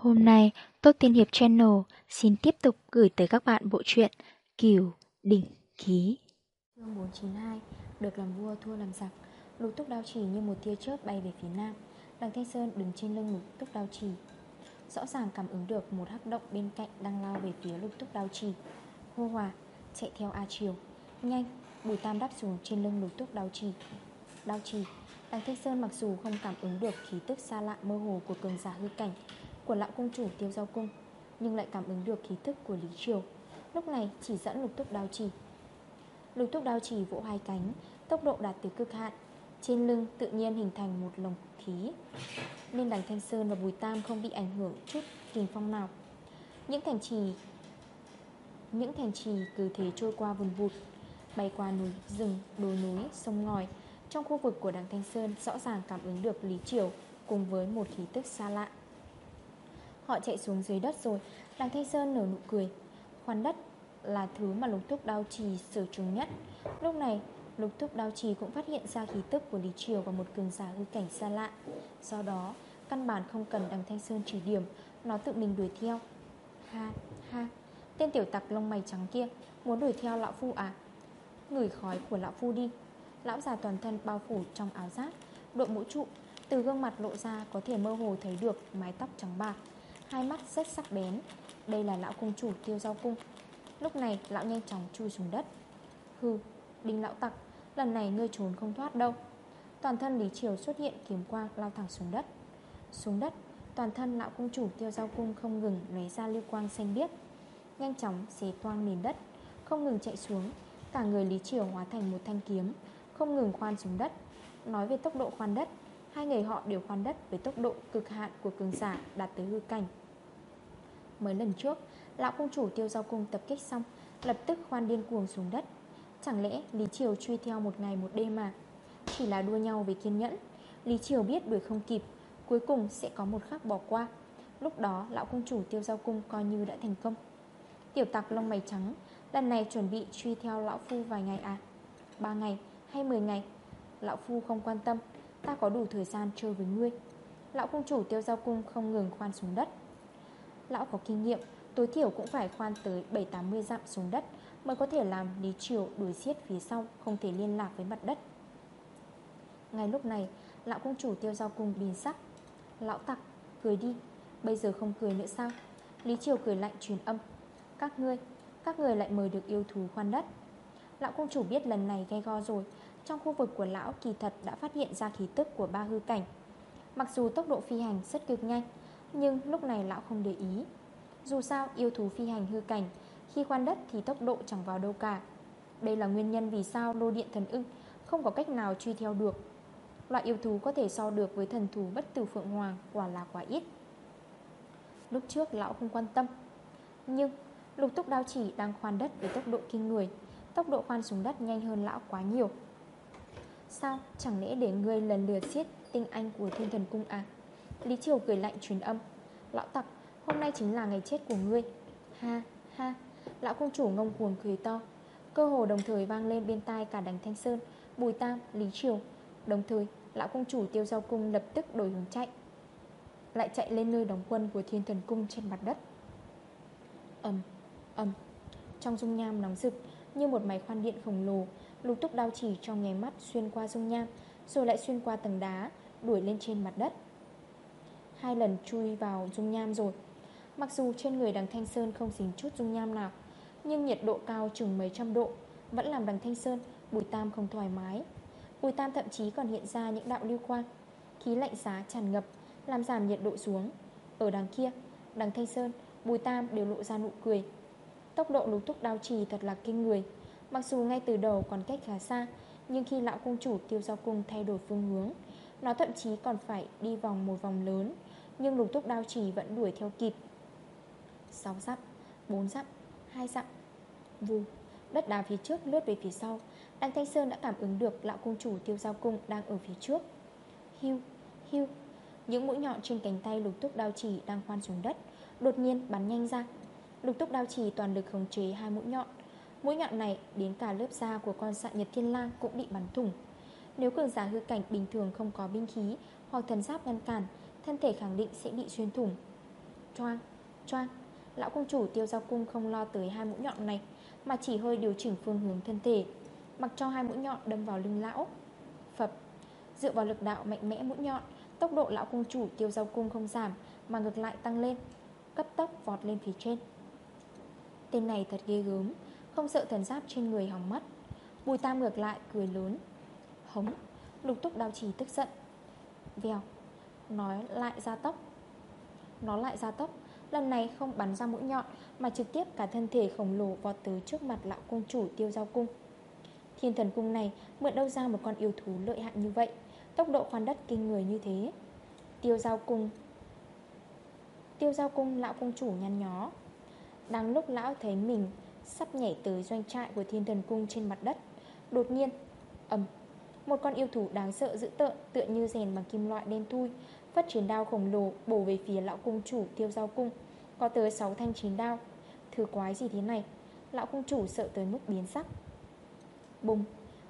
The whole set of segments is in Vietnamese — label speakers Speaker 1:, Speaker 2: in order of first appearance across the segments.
Speaker 1: Hôm nay, Tốt Tiên Hiệp Channel xin tiếp tục gửi tới các bạn bộ truyện Kiều Đỉnh Ký.
Speaker 2: Chương 492 Được làm vua thua làm giặc. Lục túc đao chỉ như một tia chớp bay về phía nam. Đằng Thanh Sơn đứng trên lưng lục túc đao chỉ. Rõ ràng cảm ứng được một hắc động bên cạnh đang lao về phía lục túc đao chỉ. Hô hòa, chạy theo A Triều. Nhanh, Bùi Tam đáp xuống trên lưng lục túc đao chỉ. Đao chỉ, đằng Thanh Sơn mặc dù không cảm ứng được khí tức xa lạ mơ hồ của cường giả hư cảnh của lão cung chủ tiêu giao cung Nhưng lại cảm ứng được khí tức của Lý Triều. Lúc này chỉ dẫn lục túc đao chỉ. Lục túc đao chỉ vỗ hai cánh Tốc độ đạt tới cực hạn. Trên lưng tự nhiên hình thành một lồng khí Nên đằng Thanh Sơn và Bùi Tam không bị ảnh hưởng chút kình phong nào. Những thành trì Những thành trì cứ thế trôi qua vùn vụt Bay qua núi rừng, đồi núi, sông ngòi. Trong khu vực của đằng Thanh Sơn rõ ràng cảm ứng được Lý Triều Cùng với một khí tức xa lạ. Họ chạy xuống dưới đất rồi. Đằng Thanh Sơn nở nụ cười. Khoan đất là thứ mà lục thúc đao trì sử trùng nhất. Lúc này, lục thúc đao trì cũng phát hiện ra khí tức của Lý Triều Và một cường giả hư cảnh xa lạ. Do đó, căn bản không cần đằng Thanh Sơn chỉ điểm. Nó tự mình đuổi theo. Ha ha. Tên tiểu tặc lông mày trắng kia, Muốn đuổi theo lão phu à? Ngửi khói của lão phu đi. Lão già toàn thân bao phủ trong áo giáp, Đội mũ trụ. Từ gương mặt lộ ra có thể mơ hồ thấy được mái tóc trắng bạc. Hai mắt rất sắc bén. Đây là lão cung chủ tiêu giao cung. Lúc này lão nhanh chóng chui xuống đất. Hừ, đinh lão tặc Lần này ngươi trốn không thoát đâu. Toàn thân Lý Triều xuất hiện kiếm quang lao thẳng xuống đất. Xuống đất Toàn thân lão cung chủ tiêu giao cung không ngừng lấy ra lưu quang xanh biếc. Nhanh chóng xé toang nền đất Không ngừng chạy xuống. Cả người Lý Triều hóa thành một thanh kiếm Không ngừng khoan xuống đất. Nói về tốc độ khoan đất Hai người họ đều khoan đất với tốc độ cực hạn của cường giả đạt tới hư cảnh. Mới lần trước, Lão công chủ tiêu giao cung tập kích xong, Lập tức khoan điên cuồng xuống đất. Chẳng lẽ Lý Triều truy theo một ngày một đêm mà? Chỉ là đua nhau về kiên nhẫn. Lý Triều biết đuổi không kịp, Cuối cùng sẽ có một khắc bỏ qua. Lúc đó, lão công chủ tiêu giao cung coi như đã thành công. Tiểu tặc lông mày trắng, Lần này chuẩn bị truy theo lão phu vài ngày à? Ba ngày hay 10 ngày? Lão phu không quan tâm. Ta có đủ thời gian chơi với ngươi. Lão cung chủ tiêu giao cung không ngừng khoan xuống đất. Lão có kinh nghiệm Tối thiểu cũng phải khoan tới 7-80 dặm xuống đất Mới có thể làm Lý Triều đuổi xiết phía sau Không thể liên lạc với mặt đất. Ngay lúc này Lão cung chủ tiêu giao cung bình sắc. Lão tặc, cười đi Bây giờ không cười nữa sao? Lý Triều cười lạnh truyền âm. Các ngươi, các người lại mời được yêu thú khoan đất. Lão cung chủ biết lần này gây go rồi trong khu vực của lão kỳ thật đã phát hiện ra khí tức của ba hư cảnh. Mặc dù tốc độ phi hành rất cực nhanh, Nhưng lúc này lão không để ý. Dù sao, yêu thú phi hành hư cảnh, Khi khoan đất thì tốc độ chẳng vào đâu cả. Đây là nguyên nhân vì sao lô điện thần ưng Không có cách nào truy theo được. Loại yêu thú có thể so được với thần thú bất tử phượng hoàng Quả là quá ít. Lúc trước lão không quan tâm, Nhưng lục túc đao chỉ đang khoan đất với tốc độ kinh người, Tốc độ khoan xuống đất nhanh hơn lão quá nhiều. Sao? Chẳng lẽ để ngươi lần lượt giết tinh anh của thiên thần cung à? Lý Triều cười lạnh truyền âm. Lão tặc hôm nay chính là ngày chết của ngươi. Ha ha. Lão công chủ ngông cuồng cười to. Cơ hồ đồng thời vang lên bên tai cả đằng Thanh Sơn Bùi Tam, Lý Triều. Đồng thời lão công chủ tiêu giao cung lập tức đổi hướng chạy. Lại chạy lên nơi đóng quân của thiên thần cung trên mặt đất. Ẩm, ẩm Trong dung nham nóng rực Như một máy khoan điện khổng lồ Lục túc đao chỉ trong nháy mắt xuyên qua dung nham Rồi lại xuyên qua tầng đá Đuổi lên trên mặt đất. Hai lần chui vào dung nham rồi. Mặc dù trên người đằng Thanh Sơn không dính chút dung nham nào Nhưng nhiệt độ cao chừng mấy trăm độ Vẫn làm đằng Thanh Sơn Bùi Tam không thoải mái. Bùi Tam thậm chí còn hiện ra những đạo lưu quang Khí lạnh giá tràn ngập Làm giảm nhiệt độ xuống. Ở đằng kia, đằng Thanh Sơn Bùi Tam đều lộ ra nụ cười. Tốc độ lục túc đao trì thật là kinh người. Mặc dù ngay từ đầu còn cách khá xa Nhưng khi lão cung chủ tiêu giao cung thay đổi phương hướng Nó thậm chí còn phải đi vòng một vòng lớn Nhưng lục túc đao chỉ vẫn đuổi theo kịp. 6 dặm, 4 dặm, 2 dặm Vù, đất đá phía trước lướt về phía sau Đăng Thanh Sơn đã cảm ứng được lão cung chủ tiêu giao cung đang ở phía trước. Hiu, hiu Những mũi nhọn trên cánh tay lục túc đao chỉ đang khoan xuống đất Đột nhiên bắn nhanh ra. Lục túc đao chỉ toàn lực khống chế hai mũi nhọn Mũi nhọn này đến cả lớp da của con xạ nhật thiên lang cũng bị bắn thủng. Nếu cường giả hư cảnh bình thường không có binh khí Hoặc thần giáp ngăn cản Thân thể khẳng định sẽ bị xuyên thủng. Choang, choang Lão công chủ tiêu giao cung không lo tới hai mũi nhọn này Mà chỉ hơi điều chỉnh phương hướng thân thể Mặc cho hai mũi nhọn đâm vào lưng lão. Phập Dựa vào lực đạo mạnh mẽ mũi nhọn Tốc độ lão cung chủ tiêu giao cung không giảm Mà ngược lại tăng lên Cấp tốc vọt lên phía trên. Tên này thật ghê gớm. Không sợ thần giáp trên người hỏng mất. Bùi tam ngược lại cười lớn. Hống, Lục túc đào trì tức giận. Vèo, Nói lại ra tốc. Nó lại ra tốc, Lần này không bắn ra mũi nhọn, Mà trực tiếp cả thân thể khổng lồ vọt tới trước mặt lão cung chủ tiêu giao cung. Thiên thần cung này mượn đâu ra một con yêu thú lợi hại như vậy? Tốc độ khoan đất kinh người như thế. Tiêu giao cung, Tiêu giao cung lão cung chủ nhăn nhó. Đang lúc lão thấy mình Sắp nhảy tới doanh trại của thiên thần cung trên mặt đất. Đột nhiên, ầm, Một con yêu thú đáng sợ dữ tợn Tựa như rèn bằng kim loại đen thui, phát chiến đao khổng lồ bổ về phía lão cung chủ tiêu giao cung. Có tới 6 thanh chiến đao. Thứ quái gì thế này? Lão cung chủ sợ tới mức biến sắc. Bùng,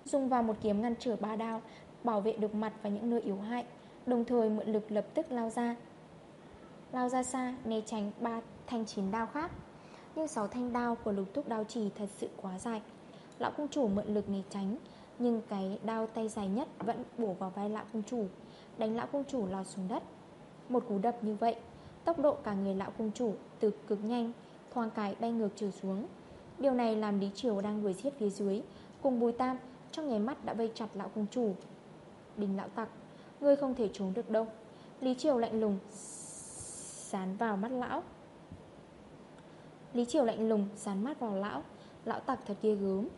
Speaker 2: Dùng vào một kiếm ngăn trở ba đao, Bảo vệ được mặt và những nơi yếu hại, Đồng thời mượn lực lập tức lao ra. Lao ra xa, Né tránh ba thanh chiến đao khác. Nhưng sáu thanh đao của lục túc đao trì Thật sự quá dài. Lão cung chủ mượn lực né tránh, Nhưng cái đao tay dài nhất vẫn bổ vào vai lão cung chủ, Đánh lão cung chủ lọt xuống đất. Một cú đập như vậy, Tốc độ cả người lão cung chủ từ cực nhanh, Thoang cái bay ngược trở xuống. Điều này làm Lý Triều đang đuổi giết phía dưới, Cùng Bùi Tam trong nháy mắt đã vây chặt lão cung chủ. Đình lão tặc, Ngươi không thể trốn được đâu. Lý Triều lạnh lùng Sán vào mắt lão. Lý Triều lạnh lùng, dán mắt vào lão. Lão tặc thật ghê gớm.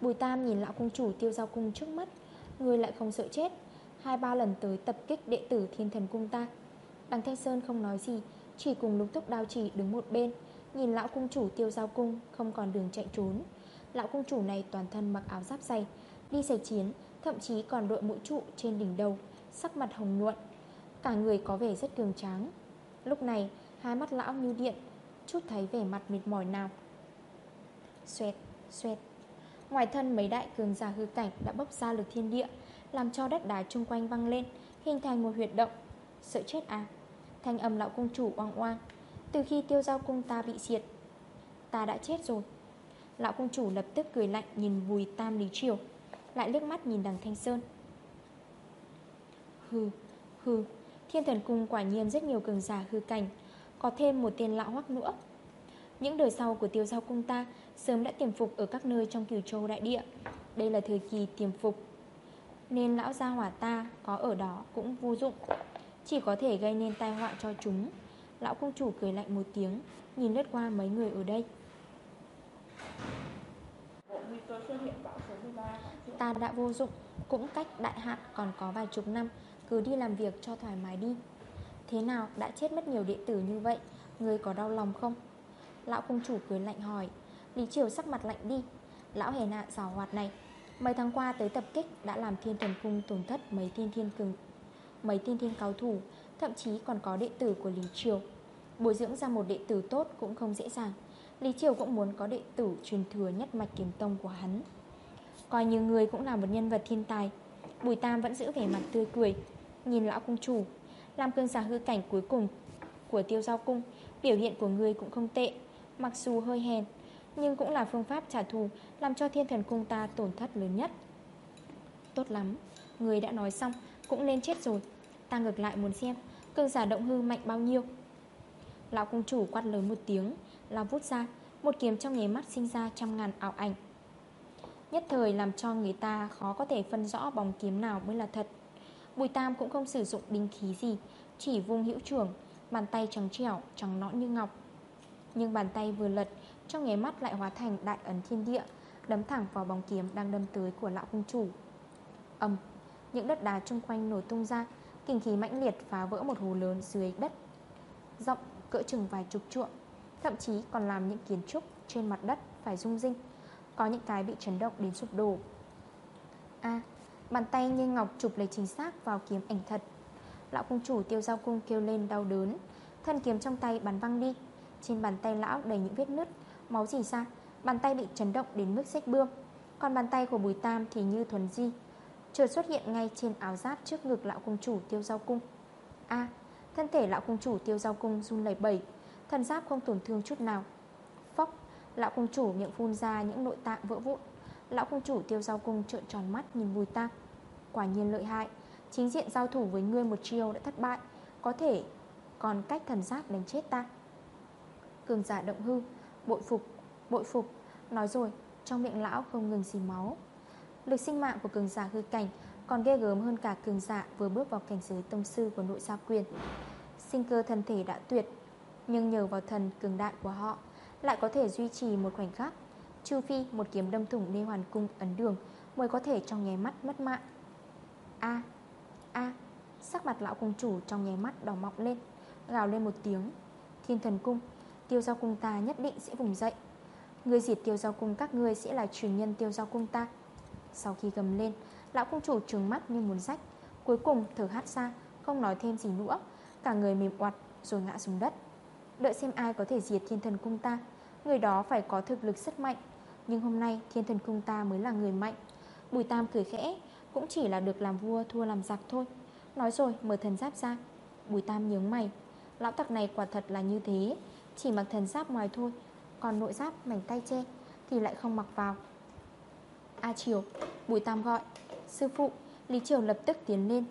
Speaker 2: Bùi Tam nhìn lão cung chủ tiêu giao cung trước mắt. Người lại không sợ chết. Hai ba lần tới tập kích đệ tử thiên thần cung ta. Đằng Thanh Sơn không nói gì, Chỉ cùng lục thúc đao chỉ đứng một bên. Nhìn lão cung chủ tiêu giao cung, Không còn đường chạy trốn. Lão cung chủ này toàn thân mặc áo giáp dày, Đi xe chiến, Thậm chí còn đội mũi trụ trên đỉnh đầu, Sắc mặt hồng nhuận. Cả người có vẻ rất cường tráng. Lúc này, hai mắt lão như điện Chút thấy vẻ mặt mệt mỏi nào. Xoẹt, xoẹt. Ngoài thân mấy đại cường giả hư cảnh Đã bốc ra lực thiên địa Làm cho đất đá chung quanh văng lên Hình thành một huyệt động. Sợ chết à? Thanh âm lão cung chủ oang oang. Từ khi tiêu giao cung ta bị diệt Ta đã chết rồi. Lão cung chủ lập tức cười lạnh nhìn vùi tam lý triều Lại liếc mắt nhìn đằng Thanh Sơn. Hừ, hừ. Thiên thần cung quả nhiên rất nhiều cường giả hư cảnh có thêm một tên lão hoắc nữa. Những đời sau của tiêu giao cung ta Sớm đã tiềm phục ở các nơi trong cửu châu đại địa. Đây là thời kỳ tiềm phục, Nên lão gia hỏa ta có ở đó cũng vô dụng. Chỉ có thể gây nên tai họa cho chúng. Lão cung chủ cười lạnh một tiếng, Nhìn lướt qua mấy người ở đây. Ta đã vô dụng, Cũng cách đại hạn còn có vài chục năm, Cứ đi làm việc cho thoải mái đi. Thế nào đã chết mất nhiều đệ tử như vậy? Người có đau lòng không? Lão cung chủ cười lạnh hỏi. Lý Triều sắc mặt lạnh đi. Lão hề nạ rào hoạt này, Mấy tháng qua tới tập kích đã làm thiên thần cung tổn thất mấy thiên thiên cường, Mấy thiên thiên cao thủ, Thậm chí còn có đệ tử của Lý Triều. Bồi dưỡng ra một đệ tử tốt cũng không dễ dàng. Lý Triều cũng muốn có đệ tử truyền thừa nhất mạch kiếm tông của hắn. Coi như người cũng là một nhân vật thiên tài, Bùi Tam vẫn giữ vẻ mặt tươi cười. Nhìn lão cung chủ làm cơn giả hư cảnh cuối cùng Của tiêu giao cung. Biểu hiện của người cũng không tệ, Mặc dù hơi hèn, Nhưng cũng là phương pháp trả thù, Làm cho thiên thần cung ta tổn thất lớn nhất. Tốt lắm, Người đã nói xong, cũng nên chết rồi. Ta ngược lại muốn xem Cơn giả động hư mạnh bao nhiêu. Lão cung chủ quát lớn một tiếng, Lao vút ra, Một kiếm trong nháy mắt sinh ra trăm ngàn ảo ảnh. Nhất thời làm cho người ta khó có thể phân rõ bóng kiếm nào mới là thật. Bùi Tam cũng không sử dụng đinh khí gì Chỉ vung hữu trưởng Bàn tay trắng trẻo, trắng nõn như ngọc. Nhưng bàn tay vừa lật Trong nháy mắt lại hóa thành đại ấn thiên địa Đấm thẳng vào bóng kiếm đang đâm tới của lão công chủ. Âm Những đất đá chung quanh nổi tung ra Kinh khí mãnh liệt phá vỡ một hồ lớn dưới đất. Rộng cỡ chừng vài chục trượng Thậm chí còn làm những kiến trúc trên mặt đất phải rung rinh Có những cái bị chấn động đến sụp đổ. A Bàn tay như ngọc chụp lấy chính xác vào kiếm ảnh thật. Lão công chủ tiêu giao cung kêu lên đau đớn. Thân kiếm trong tay bắn văng đi. Trên bàn tay lão đầy những vết nứt. Máu gì ra, Bàn tay bị chấn động đến mức xách bươm. Còn bàn tay của Bùi Tam thì như thuần di. Chợt xuất hiện ngay trên áo giáp trước ngực lão công chủ tiêu giao cung. A,
Speaker 3: Thân thể lão công chủ tiêu giao cung run lẩy bẩy. Thần giáp không tổn thương chút nào. Phóc Lão công chủ miệng phun ra những nội tạng vỡ vụn. Lão công chủ tiêu giao cung trợn tròn mắt nhìn Bùi Tam. Quả nhiên lợi hại. Chính diện giao thủ với ngươi một chiêu đã thất bại Có thể còn cách thần giáp đánh chết ta. Cường giả động hư Bội phục, bội phục Nói rồi, trong miệng lão không ngừng xì máu. Lực sinh mạng của cường giả hư cảnh Còn ghê gớm hơn cả cường giả vừa bước vào cảnh giới tông sư của nội gia quyền. Sinh cơ thân thể đã tuyệt Nhưng nhờ vào thần cường đại của họ Lại có thể duy trì một khoảnh khắc Trừ phi một kiếm đâm thủng Lê Hoàn Cung ấn đường Mới có thể trong nháy mắt mất mạng. A A. Sắc mặt lão cung chủ trong nháy mắt đỏ mọng lên, Gào lên một tiếng. Thiên thần cung, Tiêu giao cung ta nhất định sẽ vùng dậy. Người diệt tiêu giao cung các ngươi sẽ là truyền nhân tiêu giao cung ta. Sau khi gầm lên, Lão cung chủ trừng mắt như muốn rách. Cuối cùng thở hát ra, Không nói thêm gì nữa. Cả người mềm oặt, rồi ngã xuống đất. Đợi xem ai có thể diệt thiên thần cung ta. Người đó phải có thực lực rất mạnh. Nhưng hôm nay thiên thần cung ta mới là người mạnh. Bùi Tam cười khẽ cũng chỉ là được làm vua, thua làm giặc thôi. Nói rồi, mở thần giáp ra. Bùi Tam nhướng mày. Lão tặc này quả thật là như thế. Chỉ mặc thần giáp ngoài thôi, Còn nội giáp mảnh tay che, Thì lại không mặc vào. A Triều, Bùi Tam gọi. Sư phụ, Lý Triều lập tức tiến lên.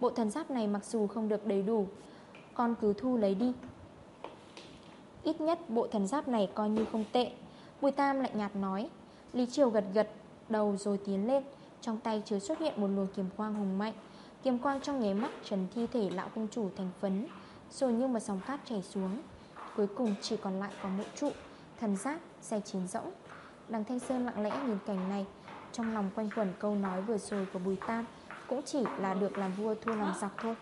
Speaker 3: Bộ thần giáp này mặc dù không được đầy đủ, Con cứ thu lấy đi. Ít nhất bộ thần giáp này coi như không tệ. Bùi Tam lạnh nhạt nói. Lý Triều gật gật đầu rồi tiến lên. Trong tay chứa xuất hiện một luồng kiếm quang hùng mạnh. Kiếm quang trong nháy mắt trần thi thể lão công chủ thành phấn Rồi như một dòng cát chảy xuống. Cuối cùng chỉ còn lại có mộ trụ Thần giác, xe chiến rỗng. Đằng Thanh Sơn lặng lẽ nhìn cảnh này Trong lòng quanh quẩn câu nói vừa rồi của Bùi Tam Cũng chỉ là được làm vua thua làm giặc thôi.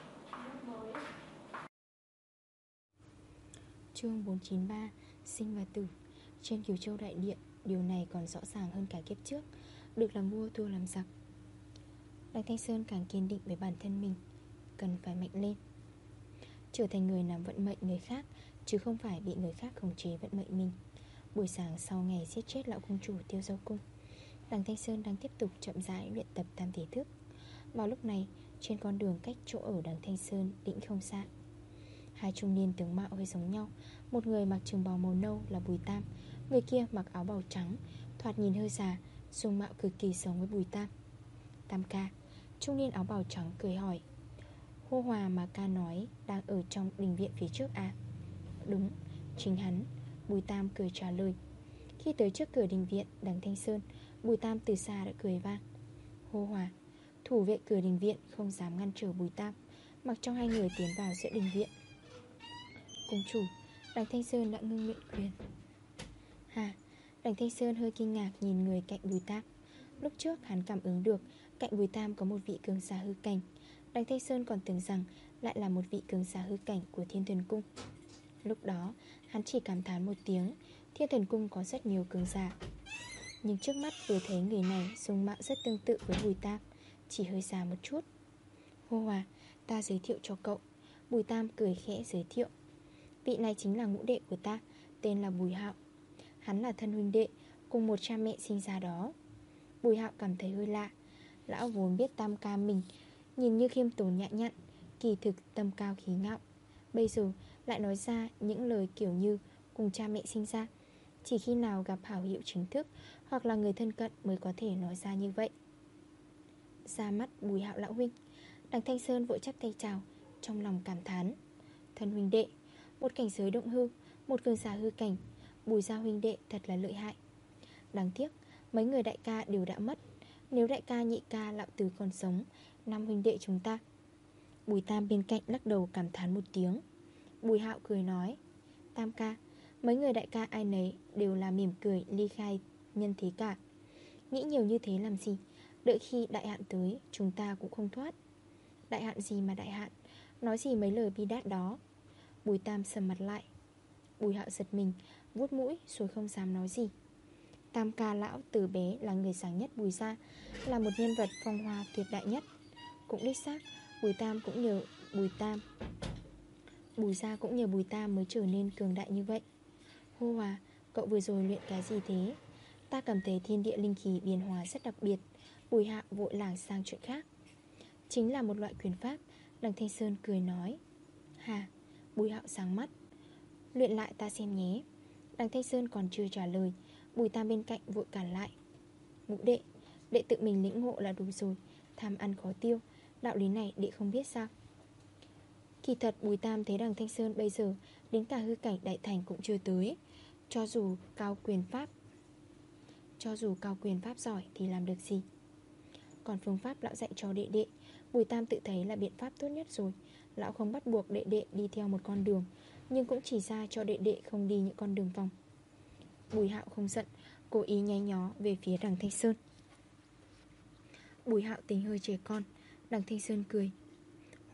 Speaker 2: Chương 493 Sinh và tử. Trên Kiều Châu Đại Điện Điều này còn rõ ràng hơn cả kiếp trước. Được làm vua, thua làm giặc. Đằng Thanh Sơn càng kiên định với bản thân mình, Cần phải mạnh lên. Trở thành người nắm vận mệnh người khác, Chứ không phải bị người khác khống chế vận mệnh mình. Buổi sáng sau ngày giết chết lão cung chủ tiêu dâu cung Đằng Thanh Sơn đang tiếp tục chậm rãi luyện tập tam thể thức. Vào lúc này, Trên con đường cách chỗ ở đằng Thanh Sơn định không xa. Hai trung niên tướng mạo hơi giống nhau, Một người mặc trường bào màu nâu là Bùi Tam, Người kia mặc áo bào trắng, Thoạt nhìn hơi già Dung mạo cực kỳ giống với Bùi Tam. Tam ca Trung niên áo bào trắng cười hỏi. Hô hòa mà ca nói Đang ở trong đình viện phía trước à? Đúng, chính hắn. Bùi Tam cười trả lời. Khi tới trước cửa đình viện đằng Thanh Sơn Bùi Tam từ xa đã cười vang. Hô hòa Thủ vệ cửa đình viện không dám ngăn trở Bùi Tam Mặc cho hai người tiến vào giữa đình viện. Cung chủ Đằng Thanh Sơn đã ngưng miệng quyền Hà Đằng Thanh Sơn hơi kinh ngạc nhìn người cạnh Bùi Tam. Lúc trước hắn cảm ứng được, Cạnh Bùi Tam có một vị cường giả hư cảnh. Đằng Thanh Sơn còn tưởng rằng Lại là một vị cường giả hư cảnh của Thiên Thần Cung. Lúc đó, hắn chỉ cảm thán một tiếng, Thiên Thần Cung có rất nhiều cường giả. Nhưng trước mắt vừa thấy người này Dung mạo rất tương tự với Bùi Tam, Chỉ hơi già một chút. Hô Hòa, ta giới thiệu cho cậu. Bùi Tam cười khẽ giới thiệu. Vị này chính là ngũ đệ của ta, Tên là Bùi Hạo. Hắn là thân huynh đệ, Cùng một cha mẹ sinh ra đó. Bùi Hạo cảm thấy hơi lạ. Lão vốn biết tam ca mình Nhìn như khiêm tốn nhã nhặn, Kỳ thực tâm cao khí ngạo. Bây giờ lại nói ra những lời kiểu như Cùng cha mẹ sinh ra, Chỉ khi nào gặp hảo hiệu chính thức Hoặc là người thân cận mới có thể nói ra như vậy. Ra mắt bùi hạo lão huynh, Đằng Thanh Sơn vội chắp tay chào, Trong lòng cảm thán. Thân huynh đệ, Một cảnh giới động hư, Một cường giả hư cảnh Bùi gia huynh đệ thật là lợi hại. Đáng tiếc, mấy người đại ca đều đã mất. Nếu đại ca nhị ca lão tử còn sống, Năm huynh đệ chúng ta. Bùi Tam bên cạnh lắc đầu cảm thán một tiếng. Bùi Hạo cười nói, Tam ca, Mấy người đại ca ai nấy đều là mỉm cười, ly khai nhân thế cả. Nghĩ nhiều như thế làm gì? Đợi khi đại hạn tới, Chúng ta cũng không thoát. Đại hạn gì mà đại hạn? Nói gì mấy lời bi đát đó? Bùi Tam sầm mặt lại. Bùi Hạo giật mình vuốt mũi rồi không dám nói gì. Tam ca lão từ bé là người sáng nhất Bùi Gia, Là một nhân vật phong hoa tuyệt đại nhất. Cũng đích xác, Bùi Tam cũng nhờ Bùi Tam, Bùi Gia cũng nhờ Bùi Tam mới trở nên cường đại như vậy. Hô Hòa, Cậu vừa rồi luyện cái gì thế? Ta cảm thấy thiên địa linh khí biến hóa rất đặc biệt, Bùi Hạ vội lảng sang chuyện khác. Chính là một loại quyền pháp, Đằng Thanh Sơn cười nói. Hà, Bùi hạo sáng mắt. Luyện lại ta xem nhé. Đằng Thanh Sơn còn chưa trả lời, Bùi tam bên cạnh vội cản lại. Ngũ đệ Đệ tự mình lĩnh ngộ là đủ rồi, Tham ăn khó tiêu, Đạo lý này đệ không biết sao? Kỳ thật Bùi Tam thấy đằng Thanh Sơn bây giờ Đến cả hư cảnh đại thành cũng chưa tới, Cho dù cao quyền pháp, Cho dù cao quyền pháp giỏi Thì làm được gì? Còn phương pháp lão dạy cho đệ đệ, Bùi Tam tự thấy là biện pháp tốt nhất rồi. Lão không bắt buộc đệ đệ đi theo một con đường nhưng cũng chỉ ra cho đệ đệ không đi những con đường vòng. Bùi Hạo không giận, Cố ý nháy nhó về phía đằng Thanh Sơn. Bùi Hạo tính hơi trẻ con, Đằng Thanh Sơn cười.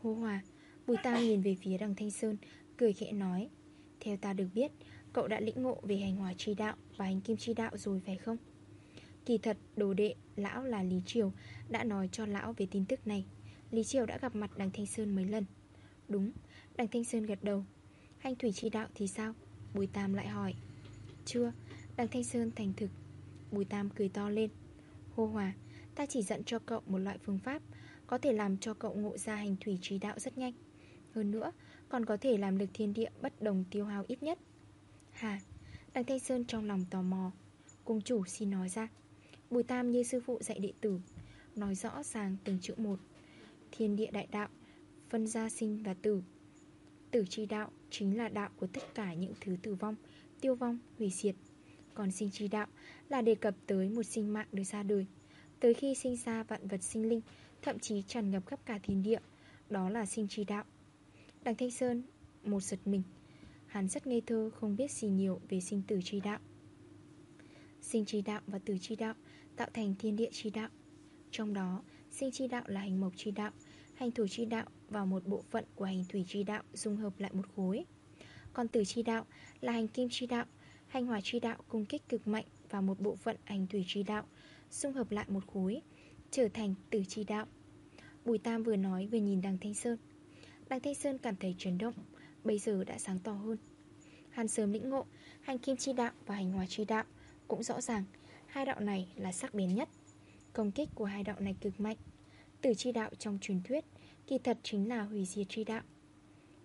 Speaker 2: Hô hòa, Bùi ta nhìn về phía đằng Thanh Sơn, Cười khẽ nói, Theo ta được biết, Cậu đã lĩnh ngộ về hành hòa chi đạo Và hành kim chi đạo rồi phải không? Kỳ thật, đồ đệ, Lão là Lý Triều, Đã nói cho lão về tin tức này. Lý Triều đã gặp mặt đằng Thanh Sơn mấy lần. Đúng, Đằng Thanh Sơn gật đầu. Hành thủy chi đạo thì sao? Bùi Tam lại hỏi. Chưa, Đằng Thanh Sơn thành thực. Bùi Tam cười to lên. Hô hòa, Ta chỉ dẫn cho cậu một loại phương pháp, Có thể làm cho cậu ngộ ra hành thủy trí đạo rất nhanh. Hơn nữa, Còn có thể làm được thiên địa bất đồng tiêu hao ít nhất. Hà, Đằng Thanh Sơn trong lòng tò mò. Cung chủ xin nói ra. Bùi Tam như sư phụ dạy đệ tử, Nói rõ ràng từng chữ một. Thiên địa đại đạo, Phân ra sinh và tử. Tử chi đạo chính là đạo của tất cả những thứ tử vong Tiêu vong, hủy diệt. Còn sinh chi đạo là đề cập tới một sinh mạng được ra đời. Tới khi sinh ra vạn vật sinh linh Thậm chí tràn ngập khắp cả thiên địa Đó là sinh chi đạo. Đằng Thanh Sơn một giật mình. Hắn rất ngây thơ không biết gì nhiều về sinh tử chi đạo. Sinh chi đạo và tử chi đạo Tạo thành thiên địa chi đạo. Trong đó sinh chi đạo là hành mộc chi đạo Hành thủy chi đạo vào một bộ phận của hành thủy chi đạo Dung hợp lại một khối. Còn tử chi đạo là hành kim chi đạo, Hành hỏa chi đạo cung kích cực mạnh Vào một bộ phận hành thủy chi đạo dung hợp lại một khối, Trở thành tử chi đạo. Bùi Tam vừa nói vừa nhìn đằng Thanh Sơn. Đằng Thanh Sơn cảm thấy chấn động, Bây giờ đã sáng tỏ hơn. Hắn sớm lĩnh ngộ, Hành kim chi đạo và hành hòa chi đạo Cũng rõ ràng Hai đạo này là sắc bén nhất. Công kích của hai đạo này cực mạnh Tử chi đạo trong truyền thuyết Kỳ thật chính là hủy diệt chi đạo.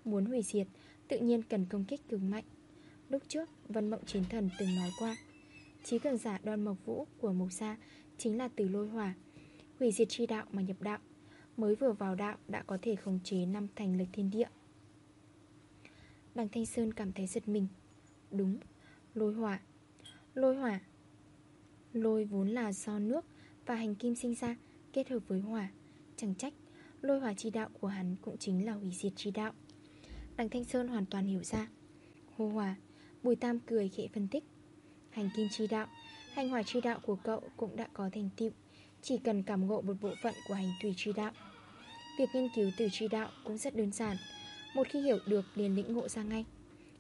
Speaker 2: Muốn hủy diệt Tự nhiên cần công kích cường mạnh. Lúc trước Vân Mộng Chiến Thần từng nói qua Chí cường giả đoan mộc vũ của Mộc Sa Chính là từ lôi hỏa Hủy diệt chi đạo mà nhập đạo Mới vừa vào đạo đã có thể khống chế năm thành lực thiên địa. Đằng Thanh Sơn cảm thấy giật mình. Đúng, lôi hỏa. Lôi hỏa. Lôi vốn là do nước và hành kim sinh ra Kết hợp với hỏa. Chẳng trách. Lôi hòa chi đạo của hắn cũng chính là hủy diệt chi đạo. Đằng Thanh Sơn hoàn toàn hiểu ra. Hô hòa, Bùi Tam cười khẽ phân tích. Hành kim chi đạo, Hành hòa chi đạo của cậu cũng đã có thành tựu, Chỉ cần cảm ngộ một bộ phận của hành tùy chi đạo. Việc nghiên cứu từ chi đạo cũng rất đơn giản. Một khi hiểu được liền lĩnh ngộ ra ngay.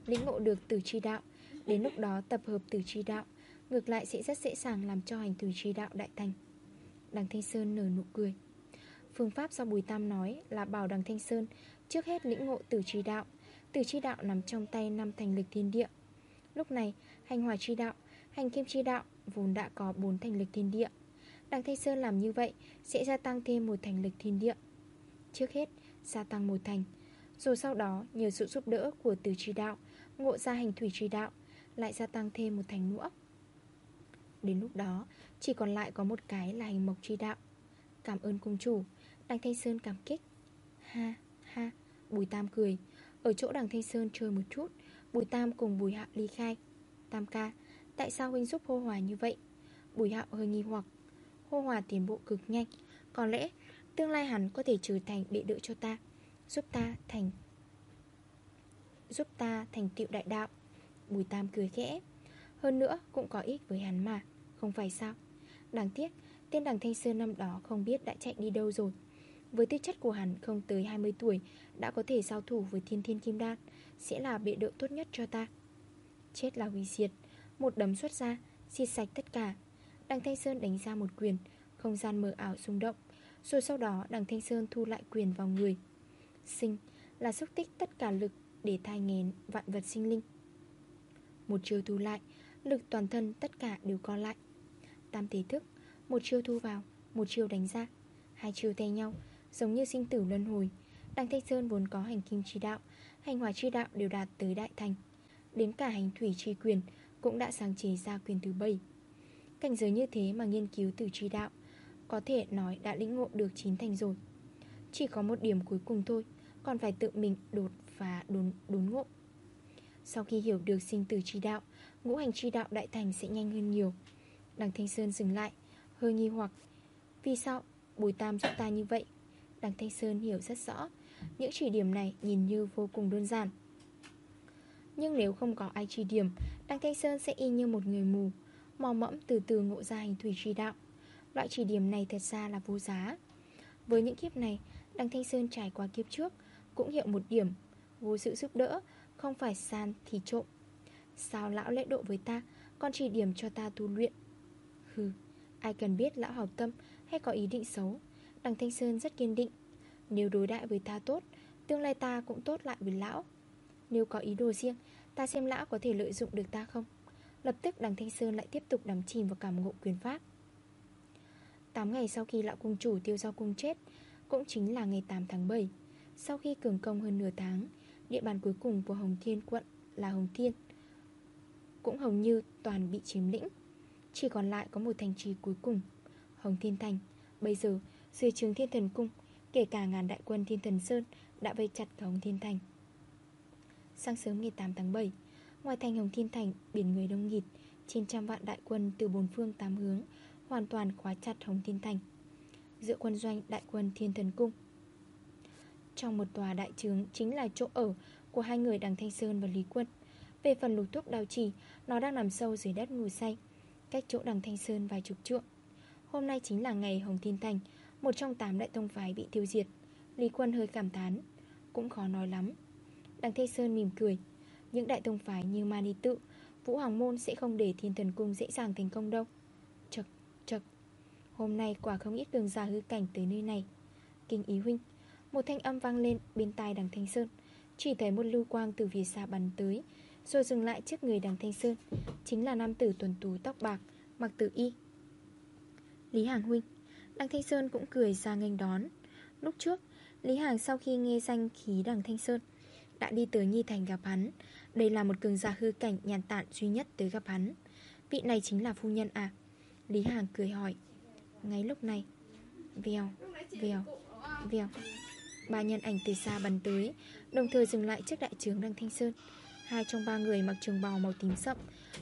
Speaker 2: Lĩnh ngộ được từ chi đạo, Đến lúc đó tập hợp từ chi đạo, Ngược lại sẽ rất dễ dàng làm cho hành tùy chi đạo đại thành. Đằng Thanh Sơn nở nụ cười. Phương pháp do Bùi Tam nói là bảo đằng Thanh Sơn, Trước hết lĩnh ngộ từ chi đạo. Từ chi đạo nằm trong tay năm thành lực thiên địa. Lúc này, hành hòa chi đạo, Hành kim chi đạo vốn đã có 4 thành lực thiên địa. Đằng Thanh Sơn làm như vậy Sẽ gia tăng thêm một thành lực thiên địa. Trước hết, gia tăng một thành. Rồi sau đó, nhờ sự giúp đỡ của từ chi đạo, Ngộ ra hành thủy chi đạo, Lại gia tăng thêm một thành nữa. Đến lúc đó, Chỉ còn lại có một cái là hành mộc chi đạo. Cảm ơn cung chủ. Đằng Thanh Sơn cảm kích. Ha ha, Bùi Tam cười. Ở chỗ đằng Thanh Sơn chơi một chút, Bùi Tam cùng Bùi Hạo ly khai. Tam ca, Tại sao huynh giúp hô hòa như vậy? Bùi hạo hơi nghi hoặc. Hô hòa tiến bộ cực nhanh. Có lẽ tương lai hắn có thể trở thành đệ đỡ cho ta, Giúp ta thành, Giúp ta thành tựu đại đạo. Bùi tam cười khẽ. Hơn nữa cũng có ích với hắn mà, Không phải sao? Đáng tiếc, tên đằng Thanh Sơn năm đó không biết đã chạy đi đâu rồi. Với tư chất của hắn không tới 20 tuổi, Đã có thể giao thủ với thiên thiên kim đan, Sẽ là bệ đỡ tốt nhất cho ta. Chết là hủy diệt, một đấm xuất ra Xịt sạch tất cả. Đằng Thanh Sơn đánh ra một quyền, Không gian mờ ảo rung động, Rồi sau đó đằng Thanh Sơn thu lại quyền vào người. Sinh là xúc tích tất cả lực Để thai nghén vạn vật sinh linh. Một chiều thu lại, Lực toàn thân tất cả đều co lại. Tam thế thức, Một chiều thu vào, Một chiều đánh ra, Hai chiều thay nhau Giống như sinh tử luân hồi. Đằng Thanh Sơn vốn có hành kim chi đạo Hành hòa chi đạo đều đạt tới đại thành. Đến cả hành thủy chi quyền Cũng đã sáng chế ra quyền thứ bảy. Cảnh giới như thế mà nghiên cứu từ chi đạo Có thể nói đã lĩnh ngộ được chín thành rồi. Chỉ có một điểm cuối cùng thôi Còn phải tự mình đột và đốn, đốn ngộ. Sau khi hiểu được sinh tử chi đạo Ngũ hành chi đạo đại thành sẽ nhanh hơn nhiều. Đằng Thanh Sơn dừng lại Hơi nghi hoặc. Vì sao Bùi Tam giúp ta như vậy? Đằng Thanh Sơn hiểu rất rõ, Những chỉ điểm này nhìn như vô cùng đơn giản. Nhưng nếu không có ai chỉ điểm, Đằng Thanh Sơn sẽ y như một người mù, Mò mẫm từ từ ngộ ra hành thủy tri đạo. Loại chỉ điểm này thật ra là vô giá. Với những kiếp này, Đằng Thanh Sơn trải qua kiếp trước, Cũng hiểu một điểm, Vô sự giúp đỡ Không phải san thì trộm. Sao lão lễ độ với ta, Còn chỉ điểm cho ta tu luyện? Hừ, Ai cần biết lão hảo tâm hay có ý định xấu? Đằng Thanh Sơn rất kiên định. Nếu đối đại với ta tốt, Tương lai ta cũng tốt lại với lão. Nếu có ý đồ riêng, Ta xem lão có thể lợi dụng được ta không? Lập tức đằng Thanh Sơn lại tiếp tục đắm chìm vào cảm ngộ quyền pháp. 8 ngày sau khi lão cung chủ tiêu giao cung chết, Cũng chính là ngày 8 tháng 7 Sau khi cường công hơn nửa tháng, Địa bàn cuối cùng của Hồng Thiên quận là Hồng Thiên, Cũng hầu như toàn bị chiếm lĩnh. Chỉ còn lại có một thành trì cuối cùng, Hồng Thiên Thành. Bây giờ dưới trường Thiên Thần Cung, Kể cả ngàn đại quân Thiên Thần Sơn Đã vây chặt cả Hồng Thiên Thành. Sáng sớm ngày 8 tháng 7 Ngoài thành Hồng Thiên Thành, Biển người đông nghịt, Trên trăm vạn đại quân từ bốn phương tám hướng Hoàn toàn khóa chặt Hồng Thiên Thành, Giữa quân doanh đại quân Thiên Thần Cung. Trong một tòa đại trướng Chính là chỗ ở của hai người Đằng Thanh Sơn và Lý Quân. Về phần lục thuốc đào trì, Nó đang nằm sâu dưới đất ngủ say, Cách chỗ Đằng Thanh Sơn vài chục trượng. Hôm nay chính là ngày Hồng Thiên Thành một trong tám đại tông phái bị tiêu diệt. Lý Quân hơi cảm thán. Cũng khó nói lắm. Đằng thê Sơn mỉm cười. Những đại tông phái như Mani Tự Vũ Hoàng Môn sẽ không để thiên thần cung dễ dàng thành công đâu. Chật, chật. Hôm nay quả không ít đường ra hư cảnh tới nơi này. Kinh ý huynh Một thanh âm vang lên bên tai đằng Thanh Sơn. Chỉ thấy một lưu quang từ phía xa bắn tới Rồi dừng lại trước người đằng Thanh Sơn. Chính là nam tử tuần tú tóc bạc Mặc tử y. Lý Hàng huynh Đằng Thanh Sơn cũng cười ra nghênh đón. Lúc trước Lý Hàng sau khi nghe danh khí đằng Thanh Sơn Đã đi tới Nhi Thành gặp hắn. Đây là một cường giả hư cảnh nhàn tản duy nhất tới gặp hắn. Vị này chính là phu nhân à? Lý Hàng cười hỏi. Ngay lúc này Vèo, vèo, vèo. Ba nhân ảnh từ xa bắn tới Đồng thời dừng lại trước đại trướng đằng Thanh Sơn. Hai trong ba người mặc trường bào màu tím sậm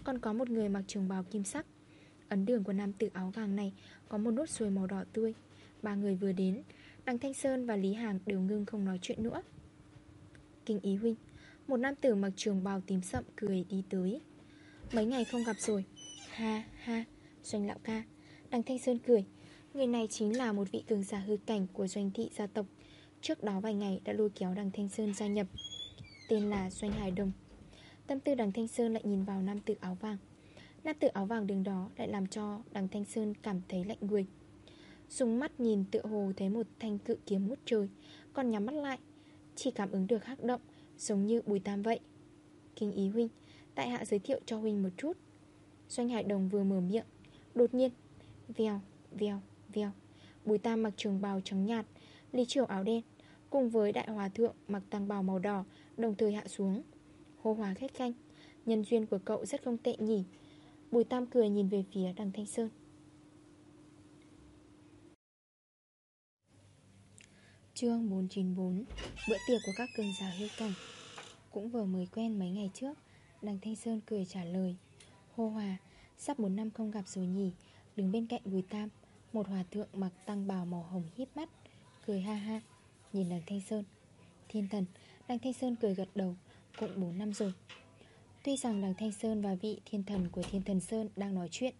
Speaker 2: Còn có một người mặc trường bào kim sắc. Ấn đường của nam tử áo vàng này Có một nốt ruồi màu đỏ tươi. Ba người vừa đến, Đằng Thanh Sơn và Lý Hàng đều ngưng không nói chuyện nữa. Kinh ý huynh, Một nam tử mặc trường bào tím sậm cười đi tới. Mấy ngày không gặp rồi. Ha ha, Doanh lão ca. Đằng Thanh Sơn cười. Người này chính là một vị cường giả hư cảnh của doanh thị gia tộc. Trước đó vài ngày đã lôi kéo đằng Thanh Sơn gia nhập. Tên là Doanh Hải Đồng. Tâm tư đằng Thanh Sơn lại nhìn vào nam tử áo vàng. Nam tử áo vàng đường đó lại làm cho đằng Thanh Sơn cảm thấy lạnh người Dùng mắt nhìn tựa hồ thấy một thanh cự kiếm mút trời Còn nhắm mắt lại Chỉ cảm ứng được hắc động Giống như bùi tam vậy. Kinh ý huynh Tại hạ giới thiệu cho huynh một chút. Doanh hải đồng vừa mở miệng Đột nhiên Vèo, vèo, vèo. Bùi tam mặc trường bào trắng nhạt Lý triều áo đen Cùng với đại hòa thượng mặc tăng bào màu đỏ Đồng thời hạ xuống. Hô hòa khách khanh Nhân duyên của cậu rất không tệ nhỉ. Bùi tam cười nhìn về phía đằng Thanh Sơn. Chương 494 Bữa tiệc của các cường giả hư cảnh. Cũng vừa mới quen mấy ngày trước, Đằng Thanh Sơn cười trả lời. Hô hòa, Sắp 4 năm không gặp rồi nhỉ? Đứng bên cạnh Bùi Tam, Một hòa thượng mặc tăng bào màu hồng híp mắt, Cười ha ha, Nhìn đằng Thanh Sơn. Thiên thần, Đằng Thanh Sơn cười gật đầu, Cũng 4 năm rồi. Tuy rằng đằng Thanh Sơn và vị thiên thần của thiên thần Sơn đang nói chuyện,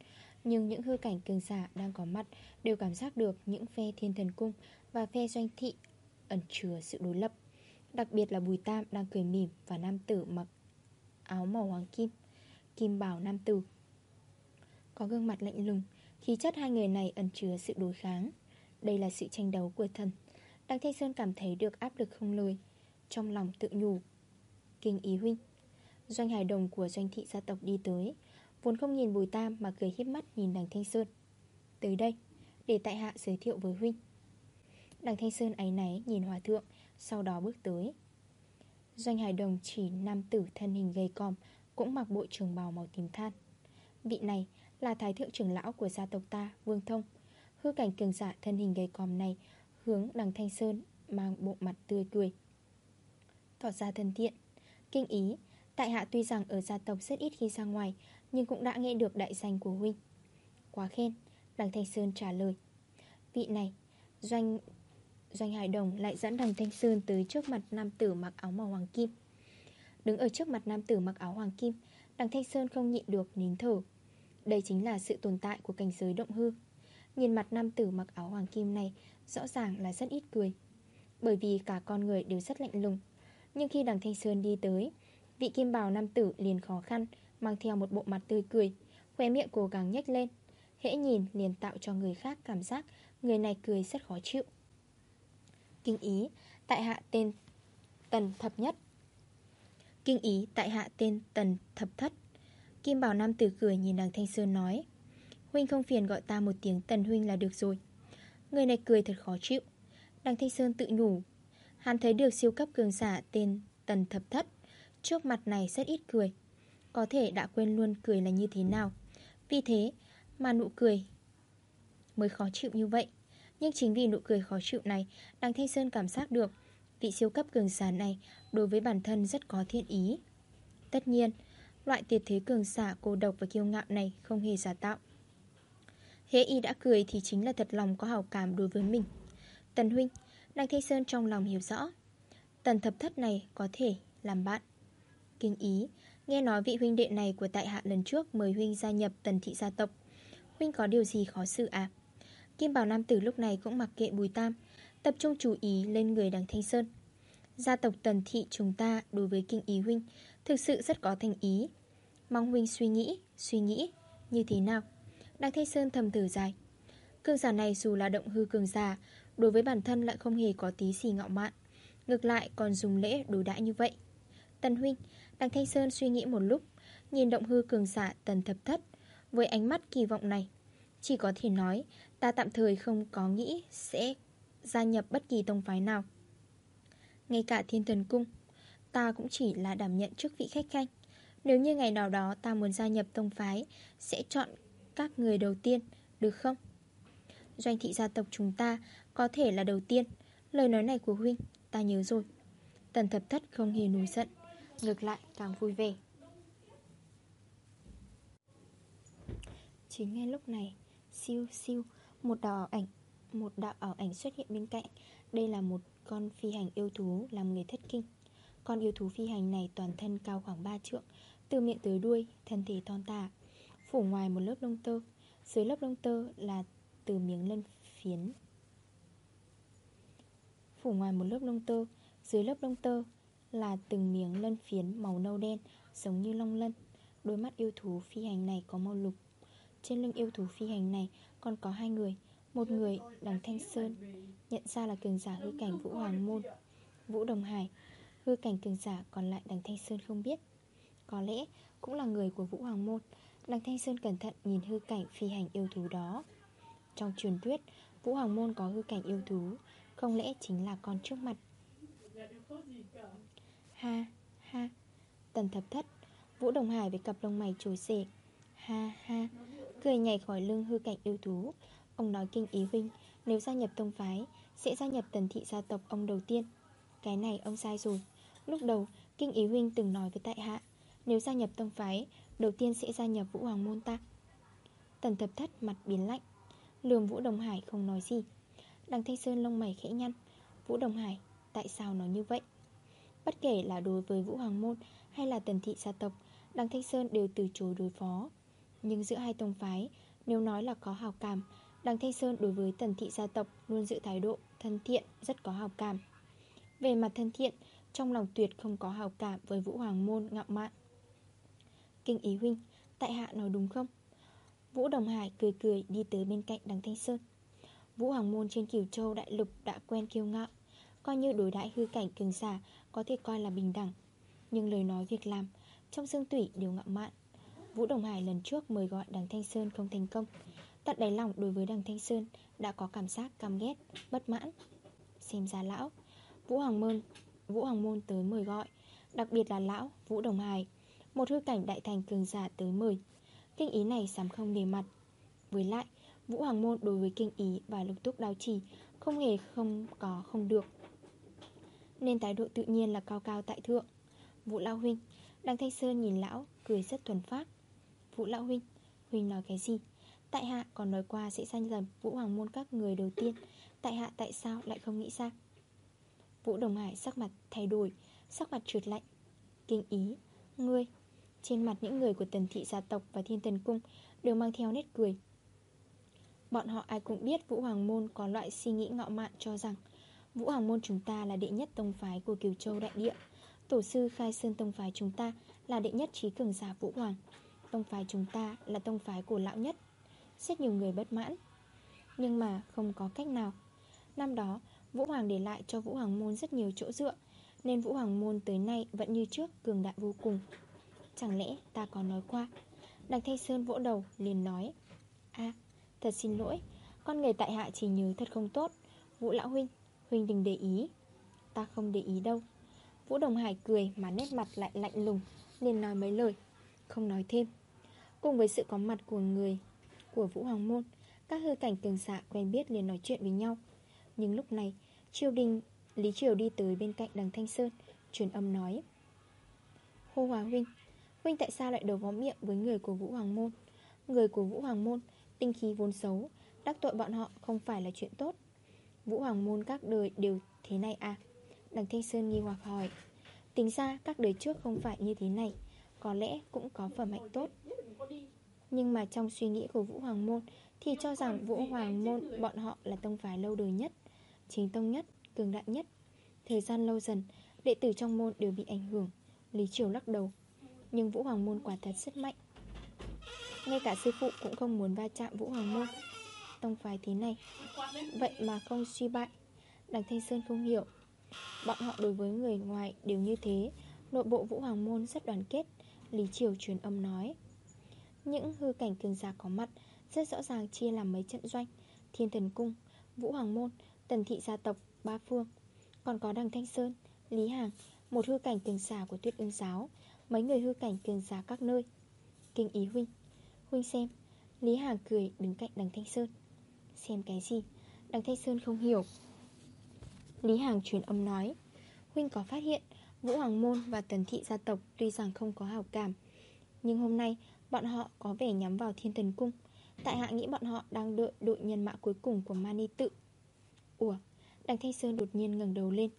Speaker 2: Nhưng những hư cảnh cường giả đang có mặt Đều cảm giác được những phe thiên thần cung Và phe doanh thị ẩn chứa sự đối lập. Đặc biệt là Bùi Tam đang cười mỉm Và nam tử mặc áo màu hoàng kim Kim bảo nam tử. Có gương mặt lạnh lùng, Khí chất hai người này ẩn chứa sự đối kháng. Đây là sự tranh đấu của thần. Đăng Thanh Sơn cảm thấy được áp lực không lời Trong lòng tự nhủ, Kinh ý huynh Doanh hải đồng của doanh thị gia tộc đi tới. Vốn không nhìn Bùi Tam mà cười hiếp mắt nhìn đằng Thanh Sơn. Tới đây, Để tại hạ giới thiệu với huynh. Đằng Thanh Sơn áy náy nhìn hòa thượng, Sau đó bước tới. Doanh Hải Đồng chỉ nam tử thân hình gầy còm, Cũng mặc bộ trường bào màu tím than. Vị này là thái thượng trưởng lão của gia tộc ta, Vương Thông. Hư cảnh cường giả thân hình gầy còm này Hướng đằng Thanh Sơn Mang bộ mặt tươi cười. Tỏ ra thân thiện, Kinh ý Tại hạ tuy rằng ở gia tộc rất ít khi ra ngoài, Nhưng cũng đã nghe được đại danh của huynh. Quá khen, Đằng Thanh Sơn trả lời. Vị này, Doanh Doanh Hải Đồng lại dẫn đằng Thanh Sơn tới trước mặt nam tử mặc áo màu hoàng kim. Đứng ở trước mặt nam tử mặc áo hoàng kim, Đằng Thanh Sơn không nhịn được nín thở. Đây chính là sự tồn tại của cảnh giới động hư. Nhìn mặt nam tử mặc áo hoàng kim này, Rõ ràng là rất ít cười. Bởi vì cả con người đều rất lạnh lùng, Nhưng khi đằng Thanh Sơn đi tới Vị kim bào nam tử liền khó khăn, Mang theo một bộ mặt tươi cười, Khóe miệng cố gắng nhếch lên, Hễ nhìn liền tạo cho người khác cảm giác Người này cười rất khó chịu. Kinh ý, Tại hạ tên Tần Thập Nhất. Kinh ý, tại hạ tên Tần Thập Thất. Kim Bảo Nam tử cười nhìn đằng Thanh Sơn nói, Huynh không phiền gọi ta một tiếng Tần Huynh là được rồi. Người này cười thật khó chịu. Đằng Thanh Sơn tự nhủ, Hắn thấy được siêu cấp cường giả tên Tần Thập Thất Trước mặt này rất ít cười. Có thể đã quên luôn cười là như thế nào. Vì thế mà nụ cười Mới khó chịu như vậy. Nhưng chính vì nụ cười khó chịu này Đằng Thanh Sơn cảm giác được Vị siêu cấp cường giả này Đối với bản thân rất có thiện ý. Tất nhiên, Loại tuyệt thế cường giả cô độc và kiêu ngạo này Không hề giả tạo. Hễ y đã cười thì chính là thật lòng có hào cảm đối với mình. Tần Huynh Đằng Thanh Sơn trong lòng hiểu rõ, Tần thập thất này có thể làm bạn. Kinh ý. Nghe nói vị huynh đệ này của tại hạ lần trước Mời huynh gia nhập tần thị gia tộc. Huynh có điều gì khó xử à? Kim Bảo Nam Tử lúc này cũng mặc kệ Bùi Tam Tập trung chú ý lên người đằng Thanh Sơn. Gia tộc Tần Thị chúng ta đối với kinh ý huynh Thực sự rất có thành ý. Mong huynh suy nghĩ, suy nghĩ Như thế nào? Đằng Thanh Sơn thầm thử dài. Cường giả này dù là động hư cường giả Đối với bản thân lại không hề có tí gì ngạo mạn Ngược lại còn dùng lễ đối đãi như vậy. Tần huynh Đằng Thanh Sơn suy nghĩ một lúc, Nhìn động hư cường giả tần thập thất, Với ánh mắt kỳ vọng này. Chỉ có thể nói, Ta tạm thời không có nghĩ sẽ gia nhập bất kỳ tông phái nào. Ngay cả thiên thần cung, Ta cũng chỉ là đảm nhận chức vị khách khanh. Nếu như ngày nào đó ta muốn gia nhập tông phái, Sẽ chọn các người đầu tiên, Được không? Doanh thị gia tộc chúng ta Có thể là đầu tiên. Lời nói này của huynh, Ta nhớ rồi. Tần thập thất không hề nổi giận. Ngược lại, càng vui vẻ. Chính ngay lúc này, Siêu siêu, Một đạo ảo ảnh, Một đạo ảo ảnh xuất hiện bên cạnh. Đây là một con phi hành yêu thú Làm người thất kinh. Con yêu thú phi hành này toàn thân cao khoảng 3 trượng, Từ miệng tới đuôi, Thân thể thon tả Phủ ngoài một lớp lông tơ. Dưới lớp lông tơ là từ miếng lân phiến. Phủ ngoài một lớp lông tơ, Dưới lớp lông tơ là từng miếng lân phiến màu nâu đen, Giống như long lân. Đôi mắt yêu thú phi hành này có màu lục. Trên lưng yêu thú phi hành này Còn có hai người. Một người đằng Thanh Sơn, Nhận ra là cường giả hư cảnh Vũ Hoàng Môn. Vũ Đồng Hải, Hư cảnh cường giả còn lại đằng Thanh Sơn không biết. Có lẽ cũng là người của Vũ Hoàng Môn. Đằng Thanh Sơn cẩn thận nhìn hư cảnh phi hành yêu thú đó. Trong truyền thuyết, Vũ Hoàng Môn có hư cảnh yêu thú, Không lẽ chính là con trước mặt? Ha, ha. Tần thập thất Vũ Đồng Hải với cặp lông mày trồi xệ. Ha, ha. Cười nhảy khỏi lưng hư cảnh yêu thú. Ông nói kinh ý huynh Nếu gia nhập tông phái Sẽ gia nhập tần thị gia tộc ông đầu tiên. Cái này ông sai rồi. Lúc đầu kinh ý huynh từng nói với tại hạ Nếu gia nhập tông phái Đầu tiên sẽ gia nhập Vũ Hoàng Môn ta. Tần thập thất mặt biến lạnh. Lườm Vũ Đồng Hải không nói gì. Đằng Thanh Sơn lông mày khẽ nhăn. Vũ Đồng Hải tại sao nói như vậy? Bất kể là đối với Vũ Hoàng Môn Hay là tần thị gia tộc Đằng Thanh Sơn đều từ chối đối phó. Nhưng giữa hai tông phái, Nếu nói là có hào cảm Đằng Thanh Sơn đối với tần thị gia tộc Luôn giữ thái độ thân thiện, rất có hào cảm. Về mặt thân thiện, Trong lòng tuyệt không có hào cảm Với Vũ Hoàng Môn ngạo mạn. Kinh ý huynh, Tại hạ nói đúng không? Vũ Đồng Hải cười cười đi tới bên cạnh đằng Thanh Sơn. Vũ Hoàng Môn trên Kiều Châu Đại Lục đã quen kiêu ngạo, Coi như đối đại hư cảnh cường giả có thể coi là bình đẳng. Nhưng lời nói việc làm Trong dương tủy đều ngạo mạn. Vũ Đồng Hải lần trước mời gọi đằng Thanh Sơn không thành công. Tận đáy lòng đối với đằng Thanh Sơn Đã có cảm giác căm ghét, bất mãn. Xem ra lão Vũ Hoàng Môn Vũ Hoàng Môn tới mời gọi Đặc biệt là lão Vũ Đồng Hải Một hư cảnh đại thành cường giả tới mời. Kinh ý này sám không đề mặt. Với lại Vũ Hoàng Môn đối với kinh ý và lục túc đao trì Không hề không có không được. Nên thái độ tự nhiên là cao cao tại thượng. Vũ Lão Huynh Đăng Thanh Sơn nhìn lão, cười rất thuần phát Vũ Lão Huynh Huynh nói cái gì? Tại hạ còn nói qua sẽ sanh dần Vũ Hoàng Môn các người đầu tiên. Tại hạ tại sao lại không nghĩ ra? Vũ Đồng Hải sắc mặt thay đổi, Sắc mặt trượt lạnh. Kinh ý, Ngươi, Trên mặt những người của tần thị gia tộc và thiên thần cung Đều mang theo nét cười. Bọn họ ai cũng biết Vũ Hoàng Môn có loại suy nghĩ ngạo mạn cho rằng Vũ Hoàng Môn chúng ta là đệ nhất tông phái của Kiều Châu Đại Địa. Tổ sư Khai Sơn Tông phái chúng ta là đệ nhất trí cường giả Vũ Hoàng. Tông phái chúng ta là tông phái của lão nhất. Rất nhiều người bất mãn. Nhưng mà không có cách nào. Năm đó, Vũ Hoàng để lại cho Vũ Hoàng Môn rất nhiều chỗ dựa, Nên Vũ Hoàng Môn tới nay vẫn như trước cường đại vô cùng. Chẳng lẽ ta có nói qua? Đằng Thanh Sơn vỗ đầu, liền nói, a, thật xin lỗi. Con người tại hạ chỉ nhớ thật không tốt. Vũ Lão Huynh Huynh đừng để ý. Ta không để ý đâu. Vũ Đồng Hải cười mà nét mặt lại lạnh lùng Nên nói mấy lời. Không nói thêm. Cùng với sự có mặt của người, Của Vũ Hoàng Môn, Các hư cảnh cường xạ quen biết liền nói chuyện với nhau. Nhưng lúc này, Triều Đình, Lý Triều đi tới bên cạnh đằng Thanh Sơn, Truyền âm nói. Hô Hòa Huynh Huynh tại sao lại đầu vó miệng với người của Vũ Hoàng Môn? Người của Vũ Hoàng Môn, Tinh khí vốn xấu, Đắc tội bọn họ không phải là chuyện tốt. Vũ Hoàng Môn các đời đều thế này à? Đằng Thanh Sơn nghi hoặc hỏi. Tính ra các đời trước không phải như thế này Có lẽ cũng có phẩm hạnh tốt. Nhưng mà trong suy nghĩ của Vũ Hoàng Môn Thì cho rằng Vũ Hoàng Môn bọn họ là tông phái lâu đời nhất Chính tông nhất, cường đại nhất. Thời gian lâu dần Đệ tử trong môn đều bị ảnh hưởng Lý Triều lắc đầu. Nhưng Vũ Hoàng Môn quả thật rất mạnh. Ngay cả sư phụ cũng không muốn va chạm Vũ Hoàng Môn. Tông phái thế này. Vậy mà không suy bại. Đằng Thanh Sơn không hiểu. Bọn họ đối với người ngoài đều như thế. Nội bộ Vũ Hoàng Môn rất đoàn kết Lý Triều truyền âm nói. Những hư cảnh cường giả có mặt Rất rõ ràng chia làm mấy trận doanh. Thiên Thần Cung, Vũ Hoàng Môn Tần Thị Gia Tộc, Ba Phương. Còn có Đằng Thanh Sơn, Lý Hàng Một hư cảnh cường giả của Tuyết ương giáo Mấy người hư cảnh cường giả các nơi. Kinh ý Huynh Huynh xem Lý Hàng cười đứng cạnh đằng Thanh Sơn. Xem cái gì? Đằng Thanh Sơn không hiểu. Lý Hàng truyền âm nói, Huynh có phát hiện, Vũ Hoàng Môn và Tần Thị gia tộc tuy rằng không có hào cảm, Nhưng hôm nay bọn họ có vẻ nhắm vào thiên thần cung. Tại hạ nghĩ bọn họ đang đợi đội nhân mã cuối cùng của Mani Tự. Ủa Đằng Thanh Sơn đột nhiên ngẩng đầu lên.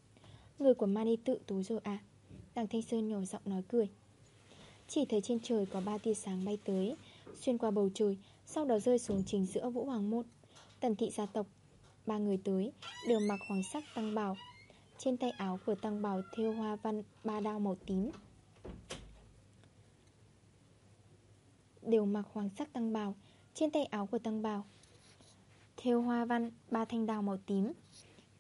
Speaker 2: Người của Mani Tự tối rồi à? Đằng Thanh Sơn nhỏ giọng nói cười. Chỉ thấy trên trời có ba tia sáng bay tới, Xuyên qua bầu trời, Sau đó rơi xuống trình giữa Vũ Hoàng Môn. Tần Thị gia tộc, Ba người tới, đều mặc hoàng sắc tăng bào. Trên tay áo của tăng bào thêu hoa văn ba đao màu tím. Đều mặc hoàng sắc tăng bào. Trên tay áo của tăng bào Thêu hoa văn ba thanh đao màu tím.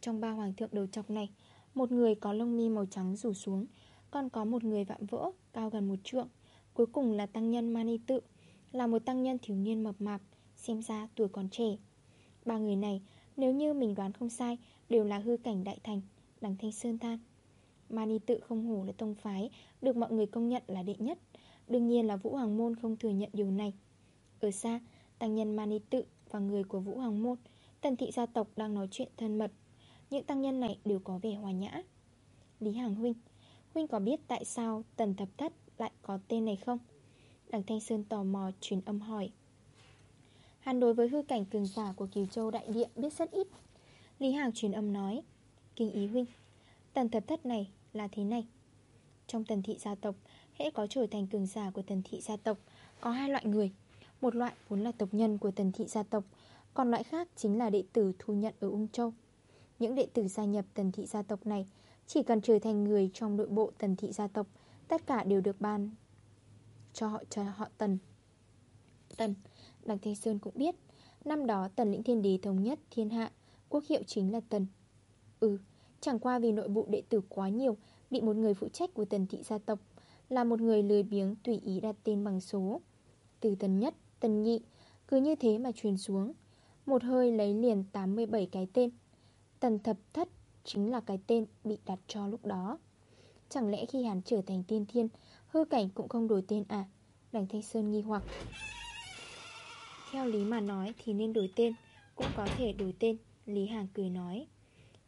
Speaker 2: Trong ba hoàng thượng đầu chọc này, Một người có lông mi màu trắng rủ xuống, Còn có một người vạm vỡ, Cao gần một trượng. Cuối cùng là tăng nhân Mani Tự, Là một tăng nhân thiếu niên mập mạp, Xem ra tuổi còn trẻ. Ba người này, nếu như mình đoán không sai, Đều là hư cảnh đại thành, Đằng Thanh Sơn than. Mani tự không hổ là tông phái, Được mọi người công nhận là đệ nhất. Đương nhiên là Vũ Hoàng Môn không thừa nhận điều này. Ở xa, Tăng nhân Mani tự và người của Vũ Hoàng Môn, Tần thị gia tộc đang nói chuyện thân mật. Những tăng nhân này đều có vẻ hòa nhã. Lý Hàng Huynh Huynh có biết tại sao Tần Thập Thất lại có tên này không? Đằng Thanh Sơn tò mò truyền âm hỏi. Hắn đối với hư cảnh cường giả của Kiều Châu Đại Địa biết rất ít. Lý Hàng truyền âm nói, Kinh ý huynh, Tần thập thất này là thế này. Trong tần thị gia tộc, Hễ có trở thành cường giả của tần thị gia tộc, Có hai loại người. Một loại vốn là tộc nhân của tần thị gia tộc, Còn loại khác chính là đệ tử thu nhận ở Ung Châu. Những đệ tử gia nhập tần thị gia tộc này, Chỉ cần trở thành người trong nội bộ tần thị gia tộc, Tất cả đều được ban Cho họ cho họ tần. Tần Đằng Thanh Sơn cũng biết Năm đó tần lĩnh thiên đế thống nhất thiên hạ Quốc hiệu chính là tần. Ừ, chẳng qua vì nội bộ đệ tử quá nhiều Bị một người phụ trách của tần thị gia tộc Là một người lười biếng tùy ý đặt tên bằng số. Từ tần nhất, tần nhị Cứ như thế mà truyền xuống Một hơi lấy liền 87 cái tên. Tần thập thất chính là cái tên bị đặt cho lúc đó. Chẳng lẽ khi hắn trở thành tiên thiên Hư cảnh cũng không đổi tên à? Đằng Thanh Sơn nghi hoặc. Theo lý mà nói thì nên đổi tên, Cũng có thể đổi tên, Lý Hàng cười nói.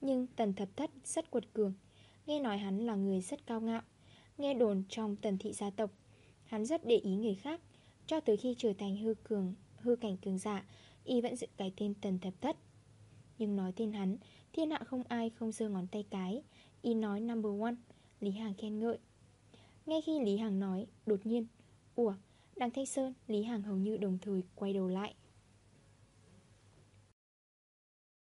Speaker 2: Nhưng tần thập thất rất quật cường, Nghe nói hắn là người rất cao ngạo, Nghe đồn trong tần thị gia tộc, Hắn rất để ý người khác. Cho tới khi trở thành hư cường, Hư cảnh cường giả, Y vẫn giữ cái tên tần thập thất. Nhưng nói tên hắn, Thiên hạ không ai không dơ ngón tay cái, Y nói number one, Lý Hàng khen ngợi. Ngay khi Lý Hàng nói, Đột nhiên, Ủa Đằng Thanh Sơn Lý Hàng hầu như đồng thời quay đầu lại.